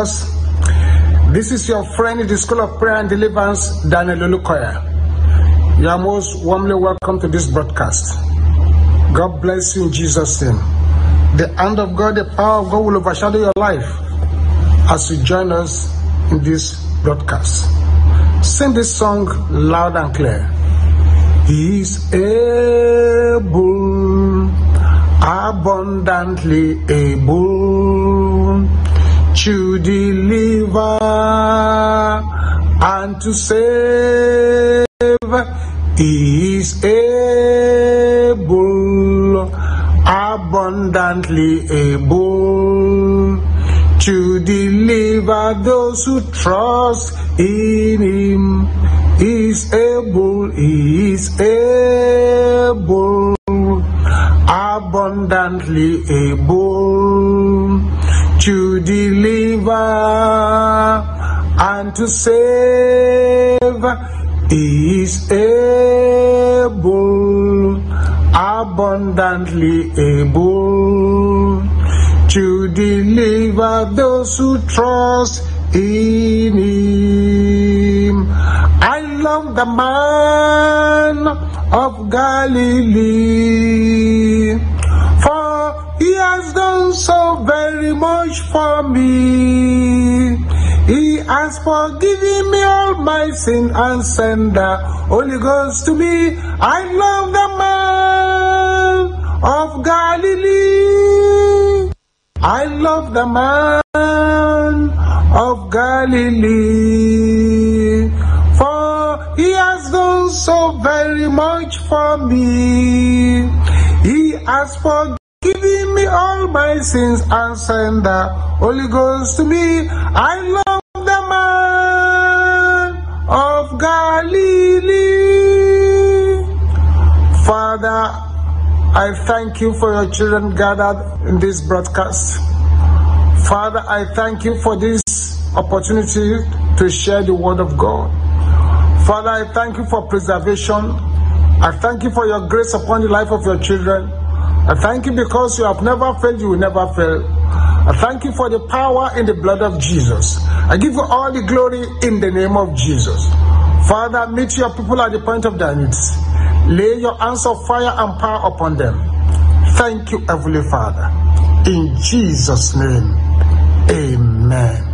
This is your friend in the School of Prayer and Deliverance, Daniel Olukoya. You are most warmly welcome to this broadcast. God bless you in Jesus' name. The hand of God, the power of God will overshadow your life as you join us in this broadcast. Sing this song loud and clear. He is able, abundantly able to deliver and to save. He is able, abundantly able to deliver those who trust in Him. Is able, is able, abundantly able to deliver and to save. Is able, abundantly able to deliver those who trust in Him. I love the man of Galilee, so very much for me. He has forgiven me all my sin and sent the Holy Ghost to me. I love the man of Galilee. I love the man of Galilee, for he has done so very much for me. He has forgiven my sins and sent the Holy Ghost to me. I love the man of Galilee. Father, I thank you for your children gathered in this broadcast. Father, I thank you for this opportunity to share the word of God. Father, I thank you for preservation. I thank you for your grace upon the life of your children. I thank you because you have never failed, you will never fail. I thank you for the power in the blood of Jesus. I give you all the glory in the name of Jesus. Father, meet your people at the point of their needs. Lay your hands of fire and power upon them. Thank you, Heavenly Father. In Jesus' name, amen.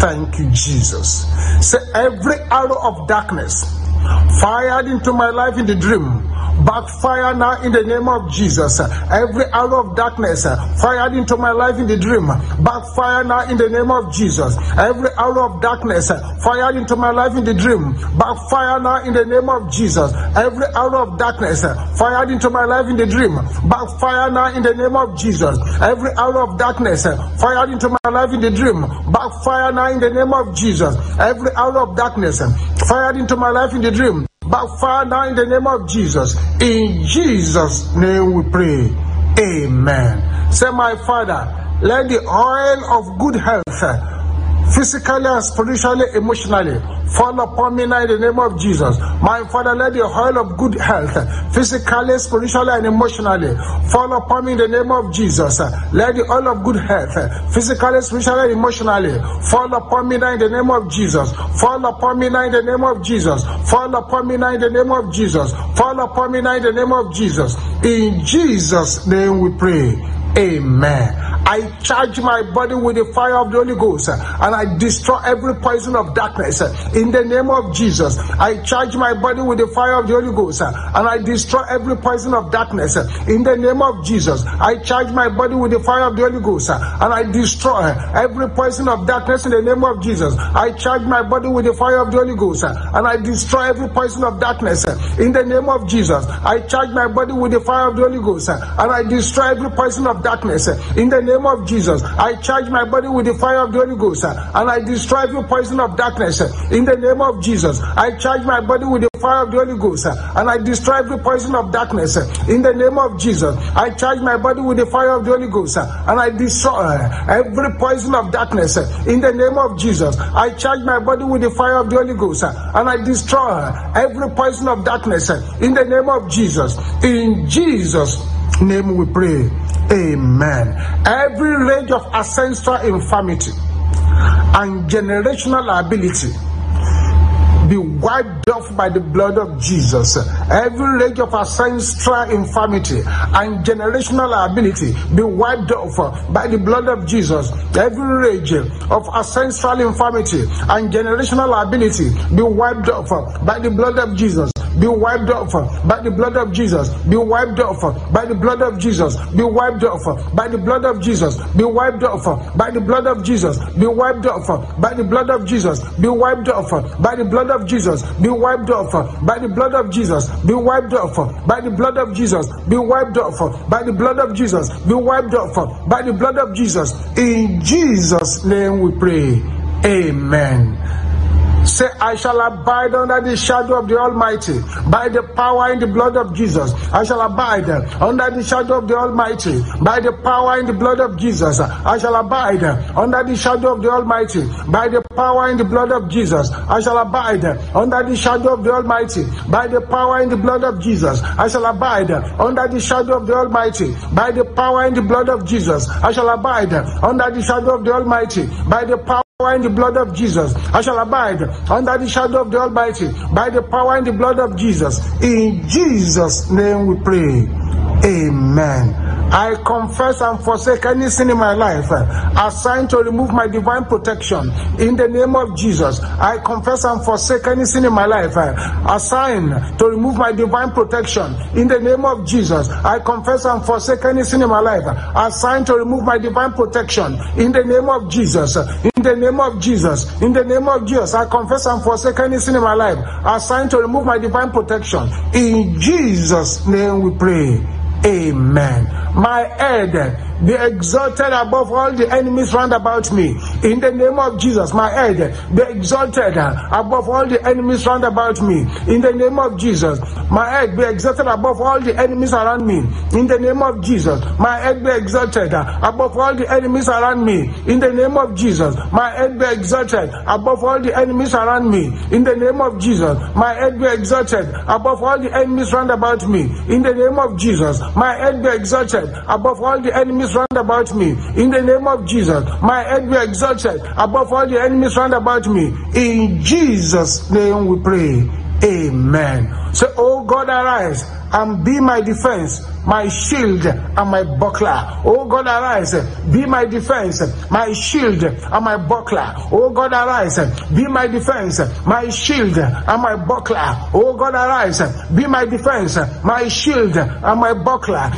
Thank you, Jesus. Say, every arrow of darkness fired into my life in the dream, backfire now in the name of Jesus. Every arrow of darkness fired into my life in the dream, backfire now in the name of Jesus. Every arrow of darkness fired into my life in the dream, backfire now in the name of Jesus. Every arrow of darkness fired into my life in the dream, backfire now in the name of Jesus. Every arrow of darkness fired into my life in the dream, backfire now in the name of Jesus. Every arrow of darkness fired into my life in the dream, backfire now in the name of Jesus. In Jesus' name we pray. Amen. Say, my Father, let the oil of good health, physically and spiritually, emotionally, fall upon me now in the name of Jesus. My Father, let the oil of good health, physically, spiritually, and emotionally, fall upon me in the name of Jesus. Let the oil of good health, physically, spiritually, and emotionally, fall upon me now in the name of Jesus. Fall upon me now in the name of Jesus. Fall upon me now in the name of Jesus. Fall upon me now in the name of Jesus. In Jesus' name we pray. Amen. I charge my body with the fire of the Holy Ghost and I destroy every poison of darkness in the name of Jesus. I charge my body with the fire of the Holy Ghost and I destroy every poison of darkness in the name of Jesus. I charge my body with the fire of the Holy Ghost and I destroy every poison of darkness in the name of Jesus. I charge my body with the fire of the Holy Ghost and I destroy every poison of darkness in the name of Jesus. I charge my body with the fire of the Holy Ghost and I destroy every poison of darkness in the name of Jesus. I charge my body with the fire of the Holy Ghost and I destroy every poison of darkness in the name of Jesus. I charge my body with the fire of the Holy Ghost and I destroy every poison of darkness in the name of Jesus. I charge my body with the fire of the Holy Ghost and I destroy every poison of darkness in the name of Jesus. I charge my body with the fire of the Holy Ghost and I destroy every poison of darkness in the name of Jesus. In Jesus' name we pray. Amen. Every range of ancestral infirmity, and generational liability be wiped off by the blood of Jesus. Every rage of ancestral infirmity and generational liability be wiped off by the blood of Jesus. Every rage of ancestral infirmity and generational liability be wiped off by the blood of Jesus. Be wiped off by the blood of Jesus, be wiped off by the blood of Jesus, be wiped off by the blood of Jesus, be wiped off by the blood of Jesus, be wiped off by the blood of Jesus, be wiped off by the blood of Jesus, be wiped off by the blood of Jesus, be wiped off by the blood of Jesus, be wiped off by the blood of Jesus, be wiped off by the blood of Jesus. In Jesus' name we pray. Amen. Say, I shall abide under the shadow of the Almighty by the power in the blood of Jesus. I shall abide under the shadow of the Almighty by the power in the blood of Jesus. I shall abide under the shadow of the Almighty by the power in the blood of Jesus. I shall abide under the shadow of the Almighty by the power in the blood of Jesus. I shall abide under the shadow of the Almighty by the power in the blood of Jesus. I shall abide under the shadow of the Almighty by the power power in the blood of Jesus. I shall abide under the shadow of the Almighty by the power in the blood of Jesus. In Jesus' name we pray. Amen. I confess and forsake any sin in my life assigned to remove my divine protection. In the name of Jesus, I confess and forsake any sin in my life assigned to remove my divine protection. In the name of Jesus, I confess and forsake any sin in my life assigned to remove my divine protection. In the name of Jesus, in the name of Jesus, in the name of Jesus, I confess and forsake any sin in my life assigned to remove my divine protection. In Jesus' name we pray. Amen. My head be exalted above all the enemies round about me. In the name of Jesus, my head be exalted above all the enemies round about me. In the name of Jesus, my head be exalted above all the enemies around me. In the name of Jesus, my head be exalted above all the enemies around me. In the name of Jesus, my head be exalted above all the enemies around me. In the name of Jesus, my head be exalted above all the enemies round about me. In the name of Jesus, my head be exalted above all the enemies round about me. In the name of Jesus, my head be exalted above all the enemies round about me. In Jesus' name we pray. Amen. Say, Oh God, arise and be my defense, my shield and my buckler. Oh God, arise, be my defense, my shield and my buckler. Oh God, arise, be my defense, my shield and my buckler. Oh God, arise, be my defense, my shield and my buckler.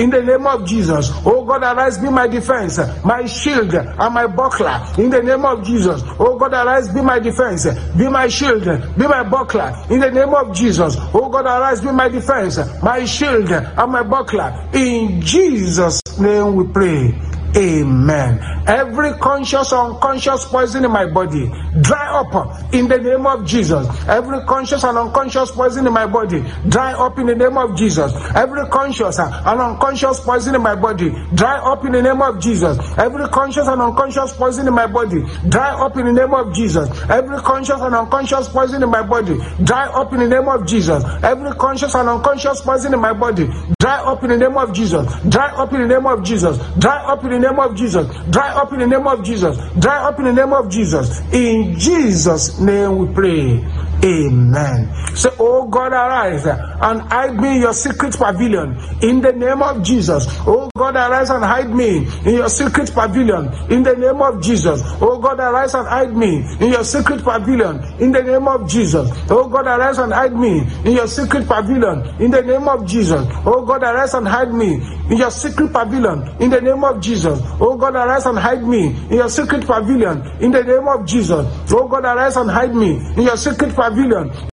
In the name of Jesus, oh God, arise, be my defense, my shield, and my buckler. In the name of Jesus, oh God, arise, be my defense, be my shield, be my buckler. In the name of Jesus, oh God, arise, be my defense, my shield, and my buckler. In Jesus' name we pray. Amen. Every conscious or unconscious poison in my body, dry up in the name of Jesus. Every conscious and unconscious poison in my body, dry up in the name of Jesus. Every conscious and unconscious poison in my body, dry up in the name of Jesus. Every conscious and unconscious poison in my body, dry up in the name of Jesus. Every conscious and unconscious poison in my body, dry up in the name of Jesus. Every conscious and unconscious poison in my body, dry up in the name of Jesus. Dry up in the name of Jesus. Dry up in the name of Jesus. Dry up in the name of Jesus. Dry up in the name of Jesus. In Jesus' name we pray. Amen. Say, Oh God, arise and hide me in your secret pavilion in the name of Jesus. Oh God, arise and hide me in your secret pavilion in the name of Jesus. Oh God, arise and hide me in your secret pavilion in the name of Jesus. Oh God, arise and hide me in your secret pavilion in the name of Jesus. Oh God, arise and hide me in your secret pavilion in the name of Jesus. Oh God, arise and hide me in your secret pavilion in the name of Jesus. Oh God, arise and hide me in your secret pavilion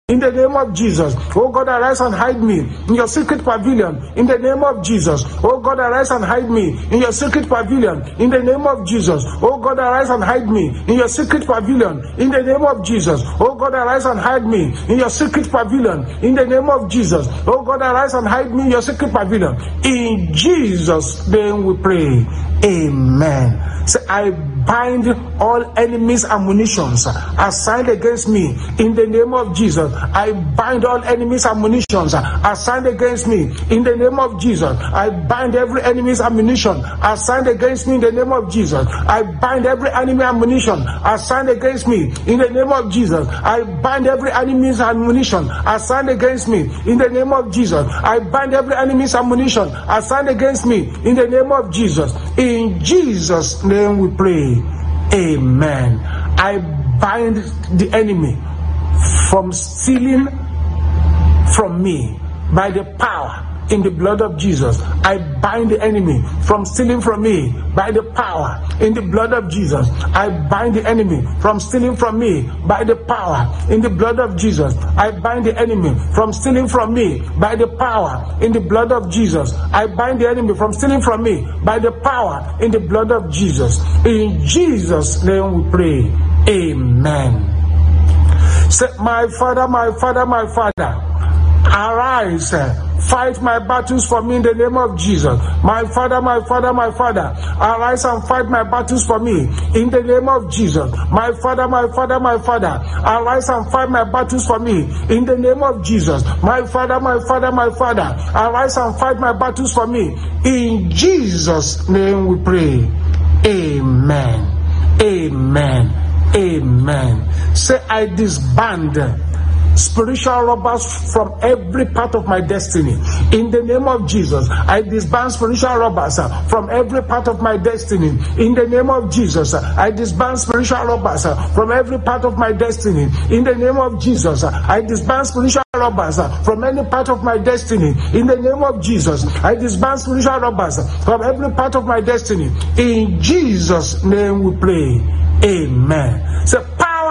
in the name of Jesus, oh God, arise and hide me in your secret pavilion. In the name of Jesus, oh God, arise and hide me in your secret pavilion. In the name of Jesus, oh God, arise and hide me in your secret pavilion. In the name of Jesus, oh God, arise and hide me in your secret pavilion. In the name of Jesus, oh God, arise and hide me in your secret pavilion. In Jesus' name we pray. Amen. Say, I bind all enemies' ammunitions assigned against me in the name of Jesus. I bind all enemies' ammunitions assigned against me in the name of Jesus. I bind every enemy's ammunition assigned against me in the name of Jesus. I bind every enemy ammunition assigned against me in the name of Jesus. I bind every enemy's ammunition assigned against me in the name of Jesus. I bind every enemy's ammunition assigned against me in the name of Jesus. In Jesus' name we pray. Amen. I bind the enemy from stealing from me by the power in the blood of Jesus. I bind the enemy from stealing from me by the power in the blood of Jesus. I bind the enemy from stealing from me by the power in the blood of Jesus. I bind the enemy from stealing from me by the power in the blood of Jesus. I bind the enemy from stealing from me by the power in the blood of Jesus. In Jesus' name we pray. Amen. Say, my Father, my Father, my Father, arise Fight my battles for me in the name of Jesus. My Father, my Father, my Father, arise and fight my battles for me in the name of Jesus. My Father, my Father, my Father, arise and fight my battles for me in the name of Jesus. My Father, my Father, my Father, arise and fight my battles for me. In Jesus' name we pray. Amen. Amen. Amen. Say, I disband spiritual robbers from every part of my destiny. In the name of Jesus, I disband spiritual robbers uh, from every part of my destiny. In the name of Jesus, uh, I disband spiritual robbers uh, from every part of my destiny. In the name of Jesus, I disband spiritual robbers from any part of my destiny. In the name of Jesus, I disband spiritual robbers from every part of my destiny. In Jesus' name we pray. Amen. So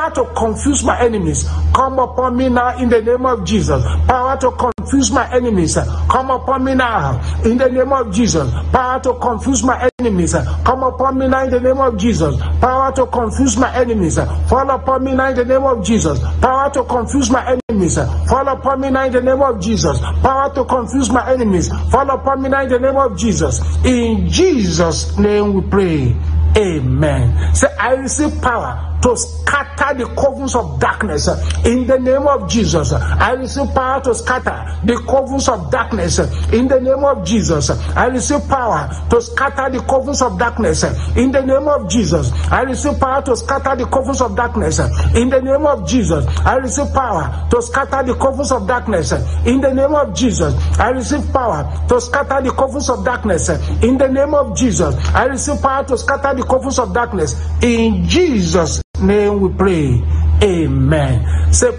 power to confuse my enemies come upon me now in the name of Jesus. Power to confuse my enemies come upon me now in the name of Jesus. Power to confuse my enemies come upon me now in the name of Jesus. Power to confuse my enemies fall upon me now in the name of Jesus. Power to confuse my enemies fall upon me now in the name of Jesus. Power to confuse my enemies fall upon me now in the name of Jesus. In Jesus' name we pray. Amen. Say, I receive power to scatter the covens of darkness in the name of Jesus. I receive power to scatter the covens of darkness in the name of Jesus. I receive power to scatter the covens of darkness in the name of Jesus. I receive power to scatter the covens of darkness in the name of Jesus. I receive power to scatter the covens of darkness in the name of Jesus. I receive power to scatter the covens of darkness in the name of Jesus. I receive power to scatter the covens of darkness in Jesus' name we pray. Amen. Say,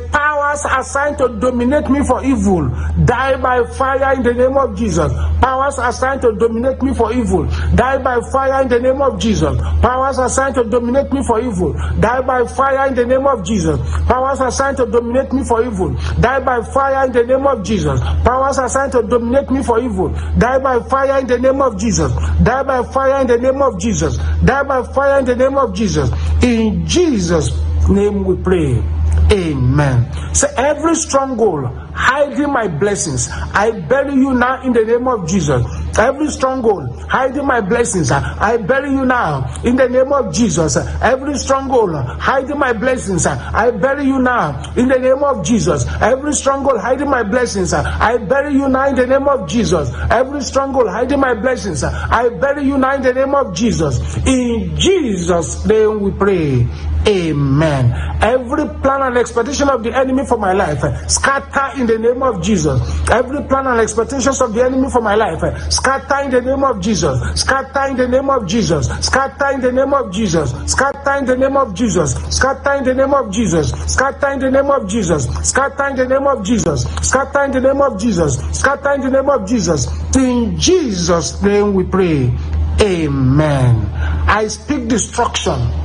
powers assigned to dominate me for evil, die by fire in the name of Jesus. Powers assigned to dominate me for evil, die by fire in the name of Jesus. Powers assigned to dominate me for evil, die by fire in the name of Jesus. Powers assigned to dominate me for evil, die by fire in the name of Jesus. Powers assigned to dominate me for evil, die by fire in the name of Jesus. Die by fire in the name of Jesus. Die by fire in the name of Jesus. In Jesus' name we pray. Amen. So every stronghold hiding my blessings, I bury you now in the name of Jesus. Every stronghold hiding my blessings, I bury you now in the name of Jesus. Every stronghold hiding my blessings, I bury you now in the name of Jesus. Every stronghold hiding my blessings, I bury you now in the name of Jesus. Every stronghold hiding my blessings, I bury you now in the name of Jesus. In Jesus' name we pray. Amen. Every plan and expectation of the enemy for my life, scatter in the name of Jesus. Every plan and expectations of the enemy for my life, scatter in the name of Jesus. Scatter in the name of Jesus. Scatter in the name of Jesus. Scatter in the name of Jesus. Scatter in the name of Jesus. Scatter in the name of Jesus. Scatter in the name of Jesus. Scatter in the name of Jesus. Scatter in the name of Jesus. In Jesus' name we pray. Amen. I speak destruction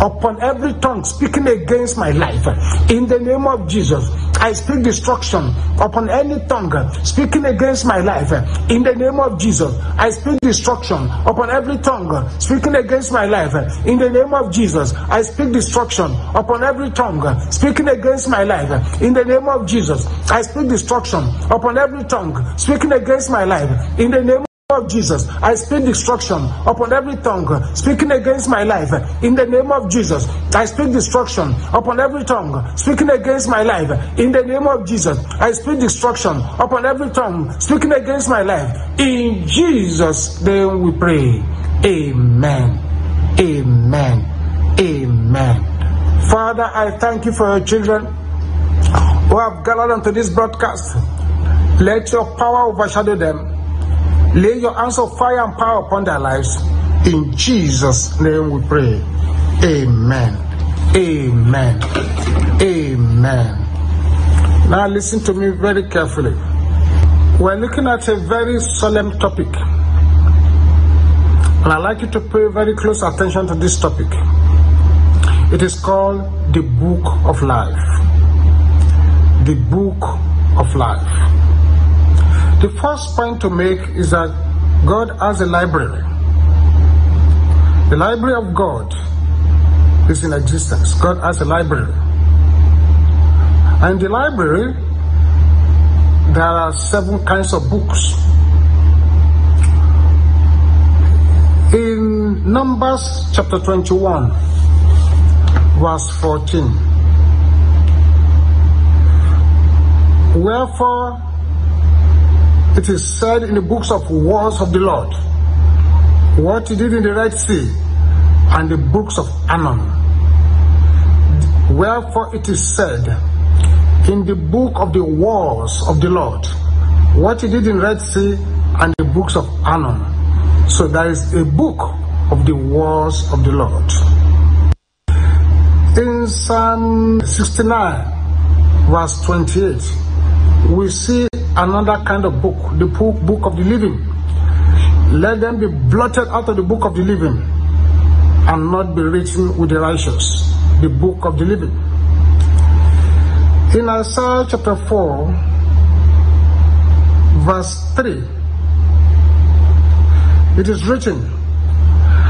upon every tongue speaking against my life. In the name of Jesus, I speak destruction upon any tongue speaking against my life. In the name of Jesus, I speak destruction upon every tongue speaking against my life. In the name of Jesus, I speak destruction upon every tongue speaking against my life. In the name of Jesus, I speak destruction upon every tongue speaking against my life. In the name of Jesus, I speak destruction upon every tongue speaking against my life. In the name of Jesus, I speak destruction upon every tongue speaking against my life. In the name of Jesus, I speak destruction upon every tongue speaking against my life. In Jesus' name we pray. Amen. Amen. Amen. Father, I thank you for your children who have gathered onto this broadcast. Let your power overshadow them. Lay your hands of fire and power upon their lives. In Jesus' name we pray. Amen. Amen. Amen. Now listen to me very carefully. We're looking at a very solemn topic. And I'd like you to pay very close attention to this topic. It is called the Book of Life. The Book of Life. The first point to make is that God has a library. The library of God is in existence. God has a library. And in the library, there are seven kinds of books. In Numbers chapter 21, verse 14, Wherefore it is said in the books of wars of the Lord, what he did in the Red Sea, and the books of Arnon. Wherefore it is said in the book of the wars of the Lord, what he did in Red Sea and the books of Arnon. So there is a book of the wars of the Lord. In Psalm 69, verse 28, we see another kind of book, the book, of the living. Let them be blotted out of the book of the living and not be written with the righteous, the book of the living. In Isaiah chapter 4, verse 3, it is written,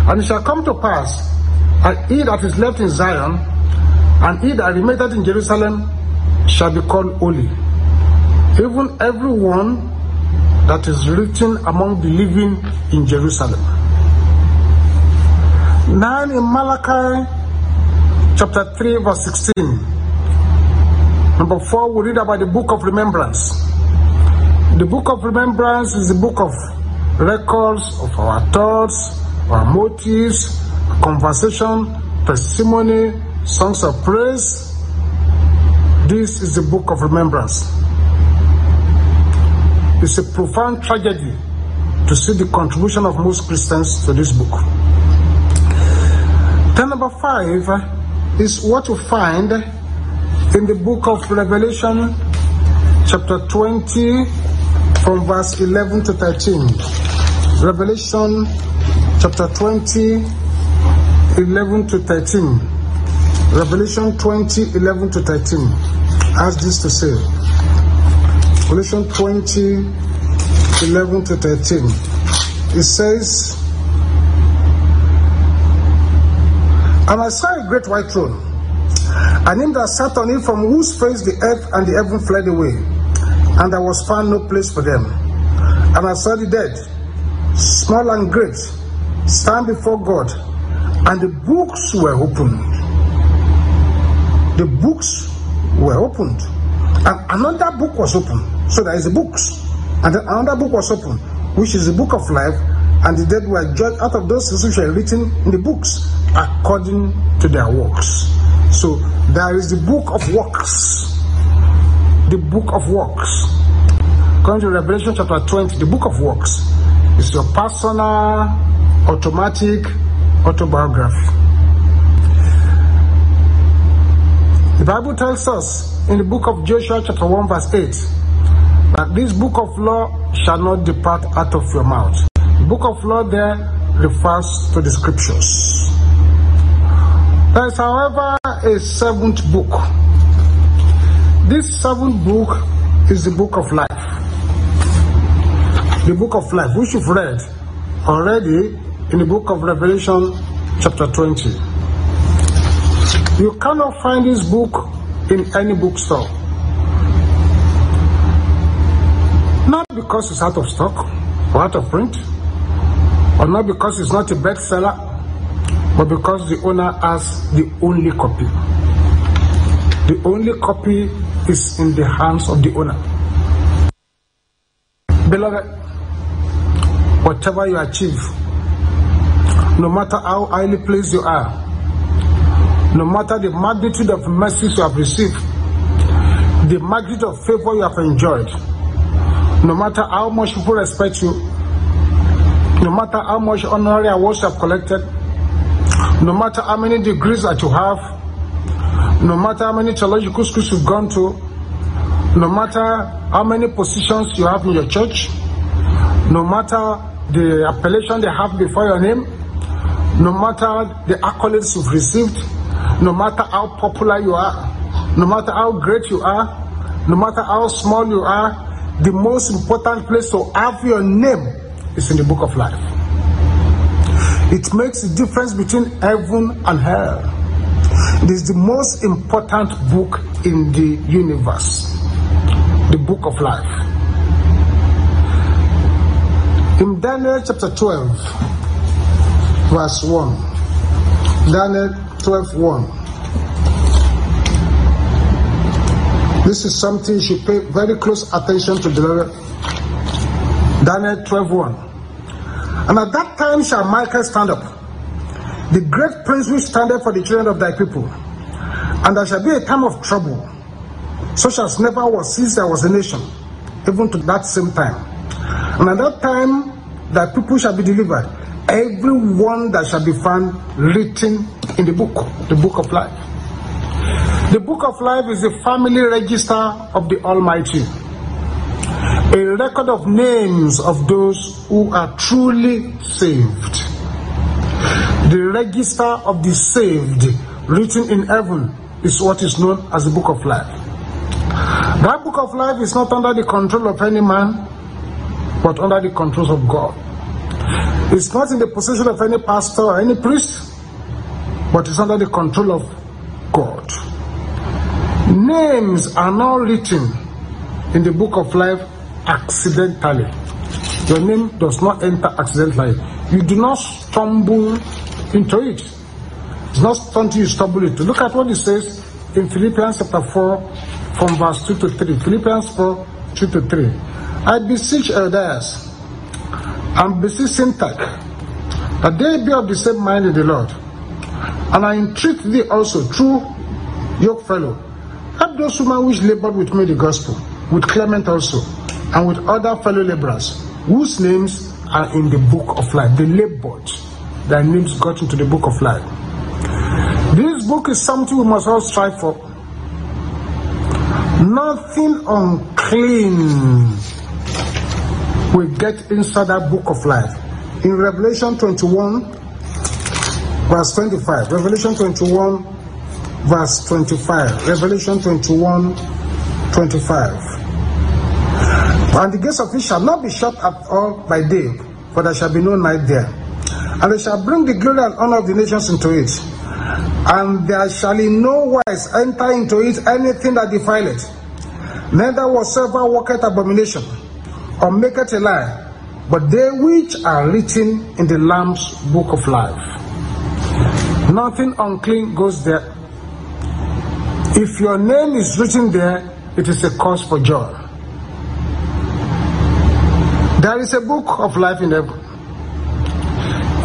And it shall come to pass, that he that is left in Zion, and he that remaineth in Jerusalem, shall be called holy even everyone that is written among the living in Jerusalem. Now in Malachi chapter 3 verse 16, number 4 we read about the book of remembrance. The book of remembrance is the book of records of our thoughts, our motives, conversation, testimony, songs of praise. This is the book of remembrance. It's a profound tragedy to see the contribution of most Christians to this book. Then number five is what you find in the book of Revelation, chapter 20, from verse 11 to 13. Revelation, chapter 20, 11 to 13. Revelation 20, 11 to 13 has this to say. Revelation 20, 11 to 13. It says, And I saw a great white throne, and him that sat on it, from whose face the earth and the heaven fled away, and there was found no place for them. And I saw the dead, small and great, stand before God, and the books were opened. The books were opened. And another book was opened. So there is a books. And then another book was opened, which is the book of life, and the dead were judged out of those which were written in the books according to their works. So there is the book of works. The book of works. According to Revelation chapter 20, the book of works is your personal, automatic autobiography. The Bible tells us in the book of Joshua chapter 1 verse 8 that this book of law shall not depart out of your mouth. Book of law there refers to the scriptures. There is, however, a seventh book. This seventh book is the book of life. The book of life, which you've read already in the book of Revelation, chapter 20. You cannot find this book in any bookstore. Not because it's out of stock, or out of print, or not because it's not a bestseller, but because the owner has the only copy. The only copy is in the hands of the owner. Beloved, whatever you achieve, no matter how highly placed you are, no matter the magnitude of mercies you have received, the magnitude of favor you have enjoyed, no matter how much people respect you, no matter how much honorary awards you have collected, no matter how many degrees that you have, no matter how many theological schools you've gone to, no matter how many positions you have in your church, no matter the appellation they have before your name, no matter the accolades you've received, no matter how popular you are, no matter how great you are, no matter how small you are, the most important place to have your name is in the book of life. It makes the difference between heaven and hell. It is the most important book in the universe, the book of life. In Daniel chapter 12, verse 1, Daniel 12 1. This is something you should pay very close attention to. Daniel 12 1. And at that time shall Michael stand up, the great prince which standeth for the children of thy people. And there shall be a time of trouble, such as never was since there was a nation, even to that same time. And at that time thy people shall be delivered, every one that shall be found written in the book, the book of life. The book of life is the family register of the Almighty, a record of names of those who are truly saved. The register of the saved written in heaven is what is known as the book of life. That book of life is not under the control of any man, but under the controls of God. It's not in the possession of any pastor or any priest, but it's under the control of God. Names are not written in the book of life accidentally. Your name does not enter accidentally. You do not stumble into it. It's not something you stumble into. Look at what it says in Philippians chapter 4 from verse 2 to 3. Philippians 4 2 to 3. I beseech elders and beseech Syntyche that they be of the same mind in the Lord. And I entreat thee also true yoke fellow Help those women which labored with me the gospel, with Clement also, and with other fellow laborers, whose names are in the book of life. They labored, their names got into the book of life. This book is something we must all strive for. Nothing unclean will get inside that book of life. In Revelation 21, verse 25, Revelation 21, verse 25. Revelation 21, 25. And the gates of it shall not be shut at all by day, for there shall be no night there. And they shall bring the glory and honor of the nations into it. And there shall in no wise enter into it anything that defileth, neither whatsoever worketh abomination, or maketh a lie, but they which are written in the Lamb's book of life. Nothing unclean goes there if your name is written there, it is a cause for joy. There is a book of life in heaven.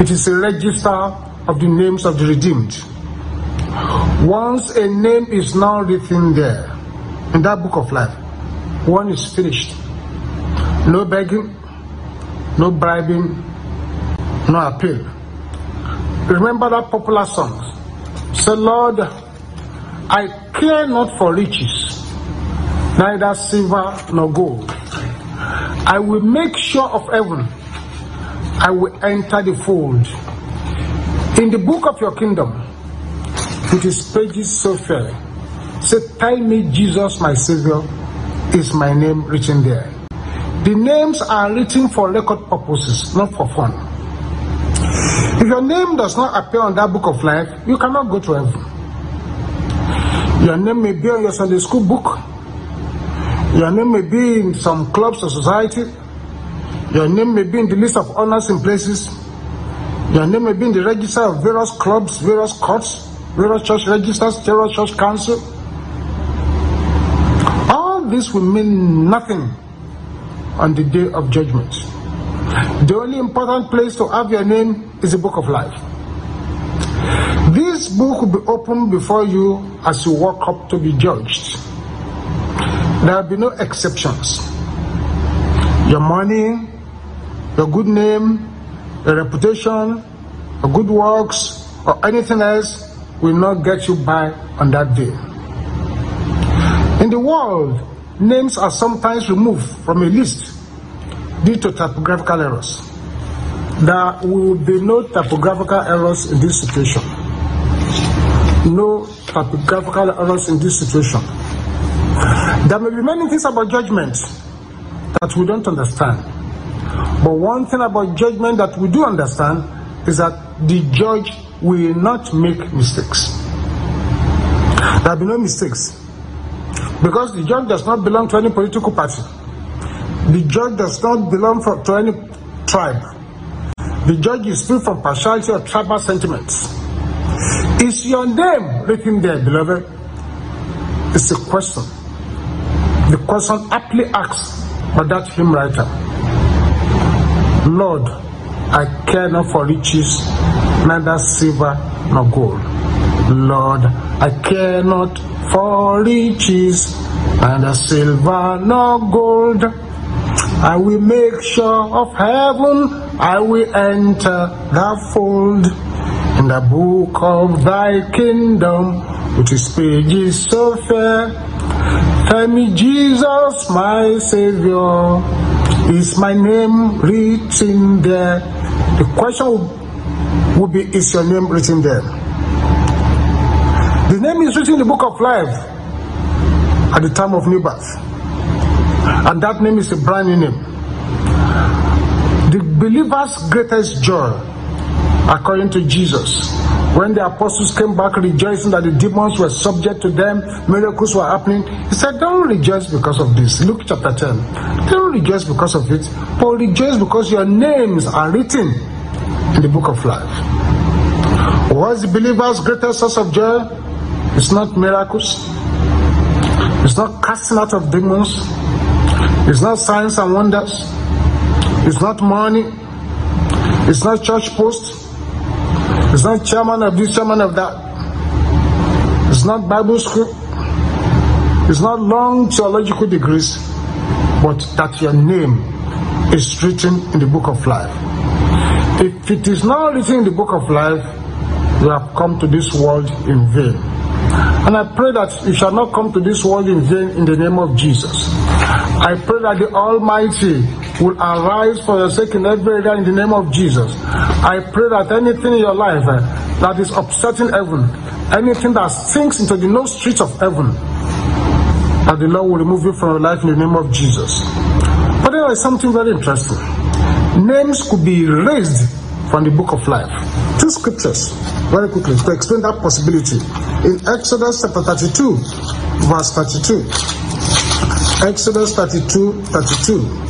It is a register of the names of the redeemed. Once a name is now written there, in that book of life, one is finished. No begging, no bribing, no appeal. Remember that popular song? Say, Lord, I care not for riches, neither silver nor gold. I will make sure of heaven. I will enter the fold. In the book of your kingdom, it is pages so fair. Say, tell me Jesus, my Savior, is my name written there. The names are written for record purposes, not for fun. If your name does not appear on that book of life, you cannot go to heaven. Your name may be on your Sunday school book. Your name may be in some clubs or society. Your name may be in the list of honors in places. Your name may be in the register of various clubs, various courts, various church registers, various church council. All this will mean nothing on the day of judgment. The only important place to have your name is the book of life. This book will be opened before you as you walk up to be judged. There will be no exceptions. Your money, your good name, your reputation, your good works, or anything else will not get you by on that day. In the world, names are sometimes removed from a list due to typographical errors. There will be no typographical errors in this situation. No typographical errors in this situation. There may be many things about judgment that we don't understand. But one thing about judgment that we do understand is that the judge will not make mistakes. There will be no mistakes. Because the judge does not belong to any political party. The judge does not belong for, to any tribe. The judge is free from partiality or tribal sentiments. Is your name written there, beloved? It's a question. The question aptly asked by that hymn writer. Lord, I care not for riches, neither silver nor gold. Lord, I care not for riches, neither silver nor gold. I will make sure of heaven, I will enter the fold. In the book of thy kingdom, which is pages so fair, tell me Jesus, my Savior, is my name written there? The question would be, is your name written there? The name is written in the book of life at the time of new birth. And that name is a brand new name. The believer's greatest joy, according to Jesus, when the apostles came back rejoicing that the demons were subject to them, miracles were happening, he said, Don't rejoice because of this. Luke chapter 10. Don't rejoice because of it, but rejoice because your names are written in the book of life. What's the believer's greatest source of joy? It's not miracles. It's not casting out of demons. It's not signs and wonders. It's not money. It's not church post. It's not chairman of this, chairman of that. It's not Bible school. It's not long theological degrees, but that your name is written in the book of life. If it is not written in the book of life, you have come to this world in vain. And I pray that you shall not come to this world in vain in the name of Jesus. I pray that the Almighty will arise for your sake in every area in the name of Jesus. I pray that anything in your life uh, that is upsetting heaven, anything that sinks into the no streets of heaven, that the Lord will remove you from your life in the name of Jesus. But there is something very interesting. Names could be raised from the book of life. Two scriptures, very quickly, to explain that possibility. In Exodus chapter 32, verse 32. Exodus 32, 32.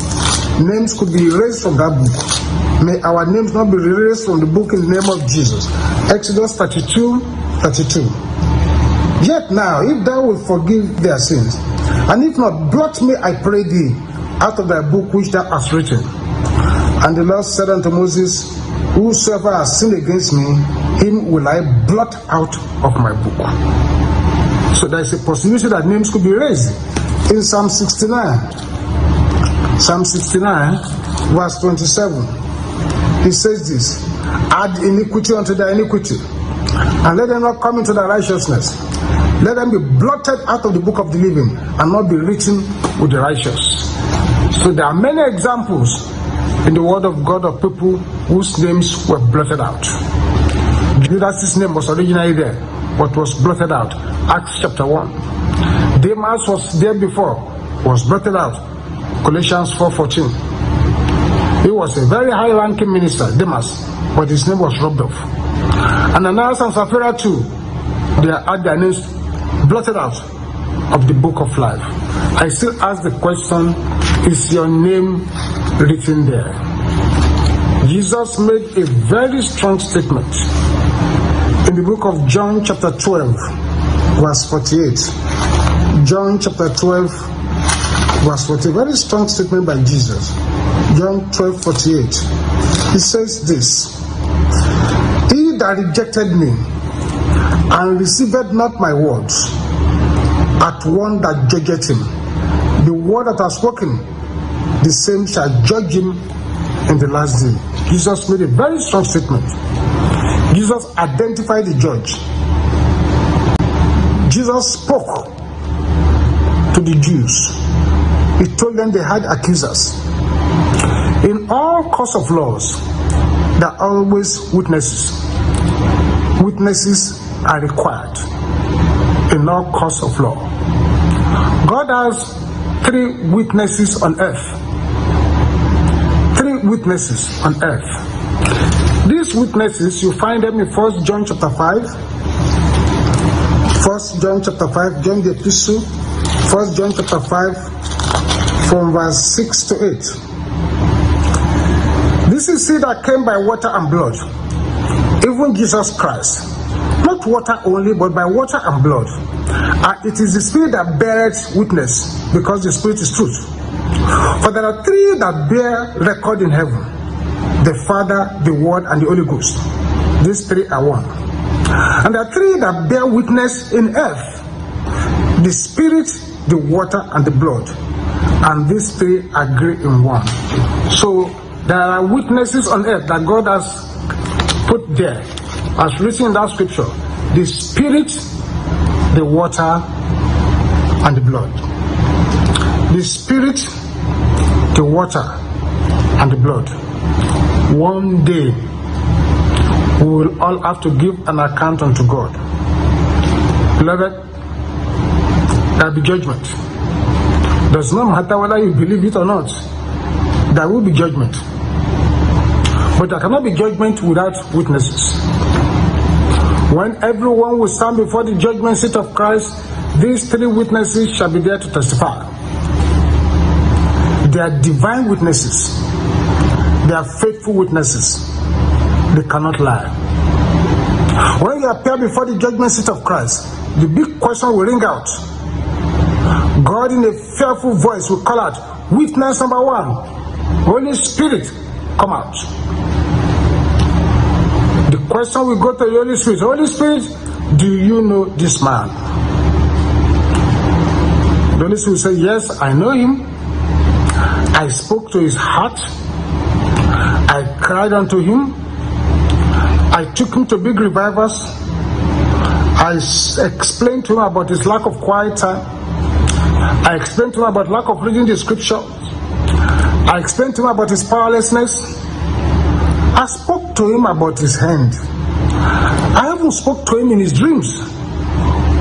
Names could be erased from that book. May our names not be erased from the book in the name of Jesus. Exodus 32, 32. Yet now, if thou wilt forgive their sins, and if not, blot me, I pray thee, out of thy book which thou hast written. And the Lord said unto Moses, Whosoever has sinned against me, him will I blot out of my book. So there is a possibility that names could be erased. In Psalm 69, Psalm 69, verse 27, he says this Add iniquity unto their iniquity, and let them not come into their righteousness. Let them be blotted out of the book of the living and not be written with the righteous. So there are many examples in the word of God of people whose names were blotted out. Judas' name was originally there, but was blotted out. Acts chapter 1. Demas was there before, was blotted out. Colossians 4.14. He was a very high-ranking minister, Demas, but his name was rubbed off. And Ananias and Sapphira too, they had their names blotted out of the book of life. I still ask the question, is your name written there. Jesus made a very strong statement in the book of John, chapter 12, verse 48. John, chapter 12, verse 48. Very strong statement by Jesus. John 12, 48. He says this He that rejected me and received not my words, at one that judgeth him, the word that has spoken, the same shall judge him in the last day. Jesus made a very strong statement. Jesus identified the judge. Jesus spoke to the Jews. He told them they had accusers. In all courts of laws, there are always witnesses. Witnesses are required in all courts of law. God has three witnesses on earth. Three witnesses on earth. These witnesses, you find them in First John chapter 5. First John chapter 5, John the Epistle. First John chapter 5, from verse 6 to 8. This is he that came by water and blood, even Jesus Christ. Not water only, but by water and blood. And it is the Spirit that beareth witness, because the Spirit is truth. For there are three that bear record in heaven the Father, the Word, and the Holy Ghost. These three are one. And there are three that bear witness in earth the Spirit, the water, and the blood. And these three agree in one. So there are witnesses on earth that God has put there, as written in that scripture the Spirit, the water, and the blood. The Spirit, the water, and the blood. One day, we will all have to give an account unto God. Beloved, there will be judgment. Does not matter whether you believe it or not, there will be judgment. But there cannot be judgment without witnesses. When everyone will stand before the judgment seat of Christ, these three witnesses shall be there to testify. They are divine witnesses. They are faithful witnesses. They cannot lie. When you appear before the judgment seat of Christ, the big question will ring out. God, in a fearful voice, will call out, Witness number one, Holy Spirit, come out. The question will go to the Holy Spirit Holy Spirit, do you know this man? The Holy Spirit will say, Yes, I know him. I spoke to his heart. I cried unto him. I took him to big revivers. I explained to him about his lack of quiet time. I explained to him about lack of reading the scripture. I explained to him about his powerlessness. I spoke to him about his hand. I even spoke to him in his dreams,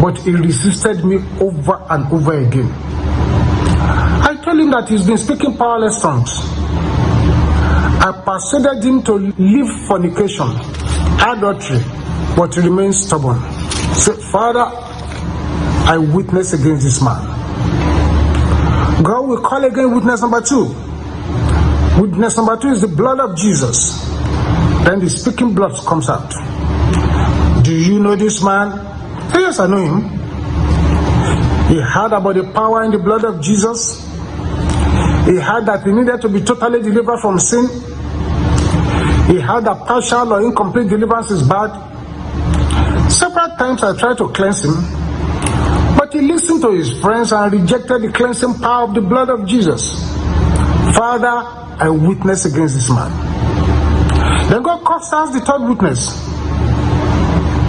but he resisted me over and over again. I told him that he's been speaking powerless tongues. I persuaded him to leave fornication, adultery, but he remained stubborn. Say, Father, I witness against this man. God will call again witness number two. Witness number two is the blood of Jesus. Then the speaking blood comes out. Do you know this man? Yes, I know him. He heard about the power in the blood of Jesus. He heard that he needed to be totally delivered from sin. He heard that partial or incomplete deliverance is bad. Several times I tried to cleanse him, he listened to his friends and rejected the cleansing power of the blood of Jesus. Father, I witness against this man. Then God calls us the third witness,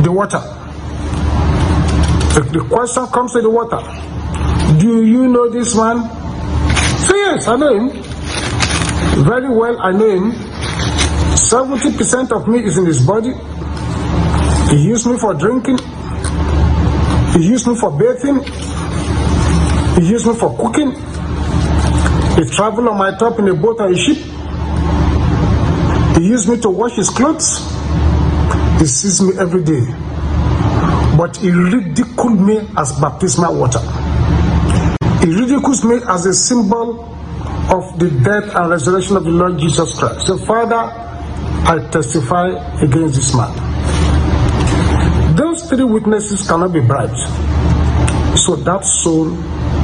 the water. The, the question comes to the water. Do you know this man? Say yes, I know him. Very well, I know him. 70% of me is in his body. He used me for drinking. He used me for bathing. He used me for cooking. He traveled on my top in a boat or a ship. He used me to wash his clothes. He sees me every day. But he ridiculed me as baptismal water. He ridicules me as a symbol of the death and resurrection of the Lord Jesus Christ. So, Father, I testify against this man. Those three witnesses cannot be bribed. So that soul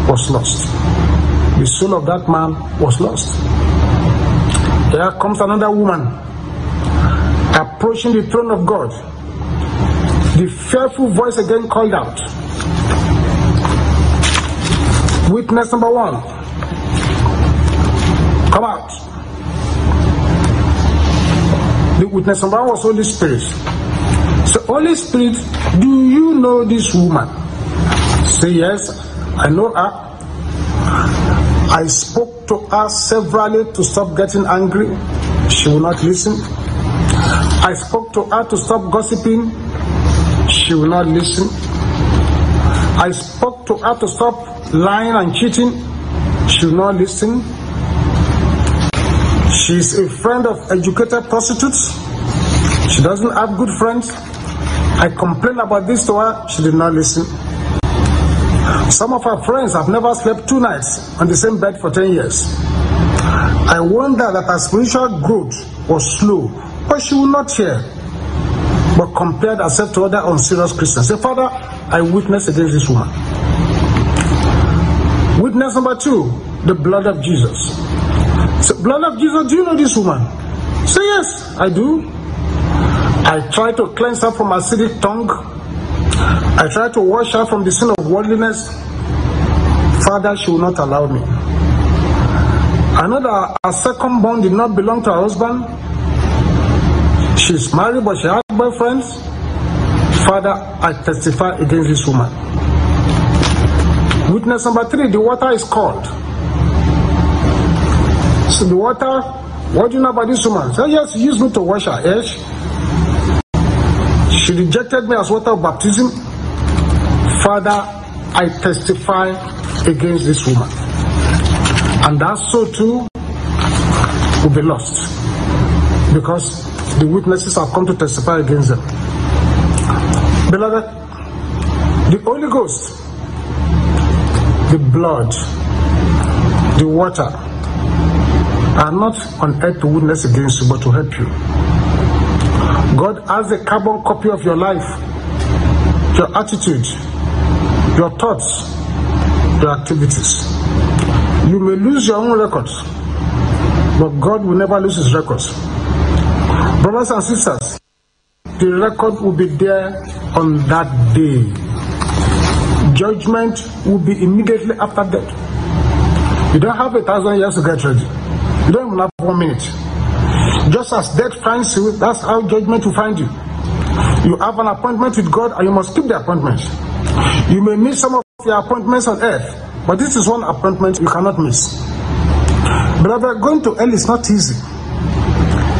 was lost. The soul of that man was lost. Here comes another woman approaching the throne of God. The fearful voice again called out. Witness number one. Come out. The witness number one was Holy Spirit. So, Holy Spirit, do you know this woman? Say yes, I know her. I spoke to her severally to stop getting angry. She will not listen. I spoke to her to stop gossiping. She will not listen. I spoke to her to stop lying and cheating. She will not listen. She is a friend of educated prostitutes. She doesn't have good friends. I complained about this to her. She did not listen. Some of her friends have never slept two nights on the same bed for 10 years. I wonder that her spiritual growth was slow, but she would not hear. But compared herself to other unserious Christians. Say, Father, I witness against this woman. Witness number two, the blood of Jesus. Say, blood of Jesus, do you know this woman? Say, yes, I do. I try to cleanse her from acidic tongue. I try to wash her from the sin of worldliness. Father, she will not allow me. I know that her second born did not belong to her husband. She's married, but she had boyfriends. Father, I testify against this woman. Witness number three, the water is cold. So the water, what do you know about this woman? Say, yes, use me to wash her edge. She rejected me as water baptism. Father, I testify against this woman. And that so too will be lost. Because the witnesses have come to testify against them. Beloved, the Holy Ghost, the blood, the water are not on earth to witness against you, but to help you. God has a carbon copy of your life, your attitude, your thoughts, your activities. You may lose your own records, but God will never lose his records. Brothers and sisters, the record will be there on that day. Judgment will be immediately after death. You don't have a thousand years to get ready. You don't even have one minute. Just as death finds you, that's how judgment will find you. You have an appointment with God and you must keep the appointment. You may miss some of your appointments on earth, but this is one appointment you cannot miss. Brother, going to hell is not easy.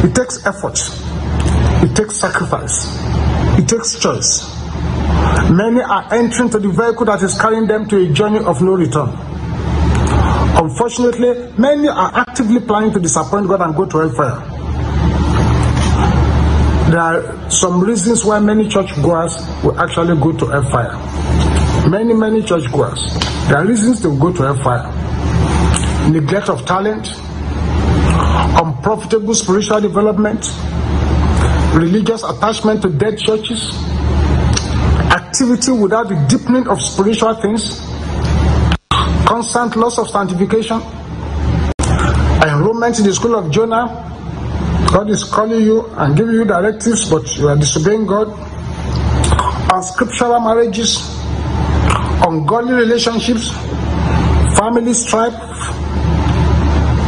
It takes effort. It takes sacrifice. It takes choice. Many are entering to the vehicle that is carrying them to a journey of no return. Unfortunately, many are actively planning to disappoint God and go to hellfire. There are some reasons why many churchgoers will actually go to hellfire. Many, many churchgoers. There are reasons will go to hellfire. Neglect of talent, unprofitable spiritual development, religious attachment to dead churches, activity without the deepening of spiritual things, constant loss of sanctification, enrollment in the school of Jonah. God is calling you and giving you directives, but you are disobeying God. Unscriptural marriages, ungodly relationships, family strife,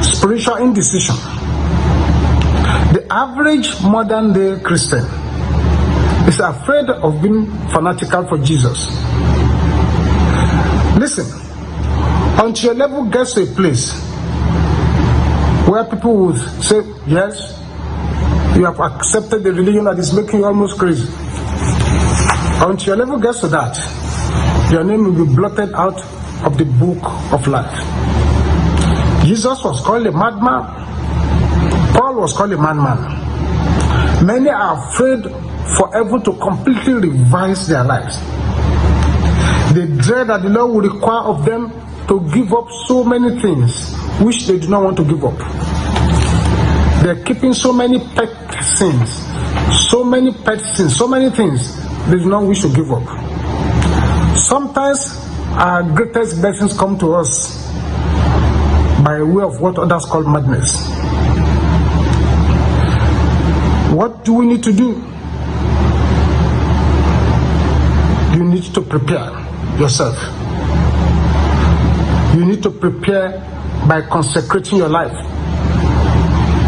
spiritual indecision. The average modern day Christian is afraid of being fanatical for Jesus. Listen, until your level gets to a place where people would say, Yes, you have accepted the religion that is making you almost crazy. Until your level gets to that, your name will be blotted out of the book of life. Jesus was called a madman. Paul was called a madman. Many are afraid forever to completely revise their lives. They dread that the Lord will require of them to give up so many things which they do not want to give up. They're keeping so many pet sins, so many pet sins, so many things they do not wish to give up. Sometimes our greatest blessings come to us by way of what others call madness. What do we need to do? You need to prepare yourself. You need to prepare by consecrating your life.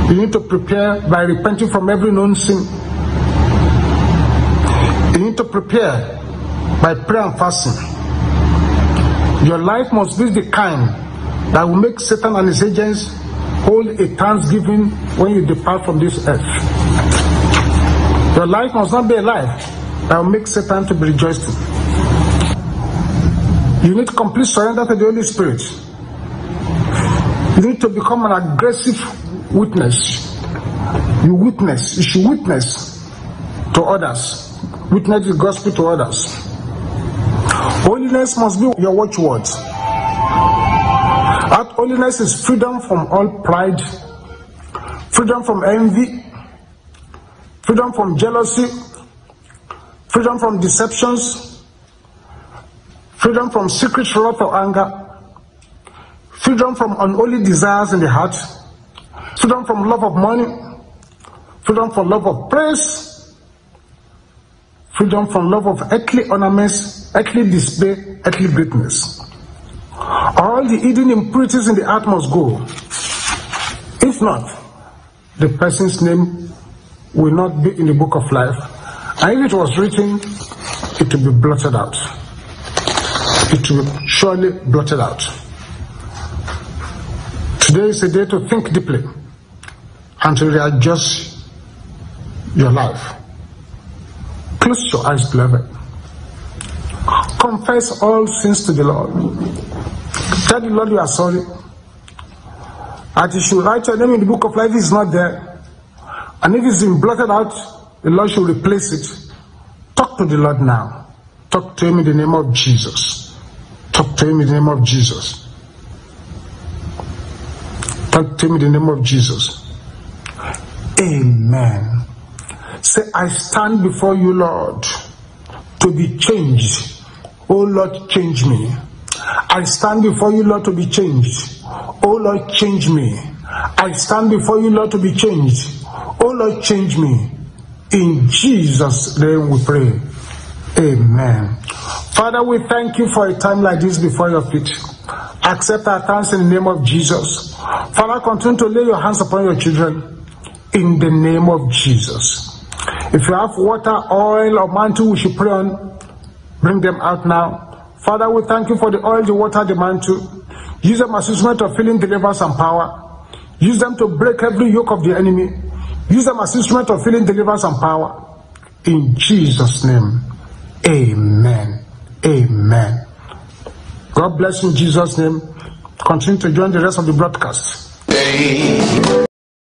You need to prepare by repenting from every known sin. You need to prepare by prayer and fasting. Your life must be the kind that will make Satan and his agents hold a thanksgiving when you depart from this earth. Your life must not be a life that will make Satan to be rejoicing. You need complete surrender to the Holy Spirit. You need to become an aggressive witness. You witness, you should witness to others. Witness the gospel to others. Holiness must be your watchword. Holiness is freedom from all pride, freedom from envy, freedom from jealousy, freedom from deceptions, freedom from secret wrath or anger, freedom from unholy desires in the heart, freedom from love of money, freedom from love of praise, freedom from love of earthly ornaments, earthly display, earthly greatness. All the hidden impurities in the heart must go. If not, the person's name will not be in the book of life. And if it was written, it will be blotted out. It will surely be blotted out. Today is a day to think deeply and to readjust your life. Close your eyes, beloved. Confess all sins to the Lord. Tell the Lord you are sorry. And you should write your name in the book of life is not there. And if it's been blotted out, the Lord should replace it. Talk to the Lord now. Talk to him in the name of Jesus. Talk to him in the name of Jesus. Talk to him in the name of Jesus. Amen. Say, I stand before you, Lord, to be changed. Oh Lord, change me. I stand before you, Lord, to be changed. Oh Lord, change me. I stand before you, Lord, to be changed. Oh Lord, change me. In Jesus' name we pray. Amen. Father, we thank you for a time like this before your feet. Accept our thanks in the name of Jesus. Father, continue to lay your hands upon your children in the name of Jesus. If you have water, oil, or mantle we should pray on, bring them out now. Father, we thank you for the oil, the water, the mantle. Use them as instrument of healing, deliverance, and power. Use them to break every yoke of the enemy. Use them as instrument of healing, deliverance, and power. In Jesus' name. Amen. Amen. God bless you in Jesus' name. Continue to join the rest of the broadcast.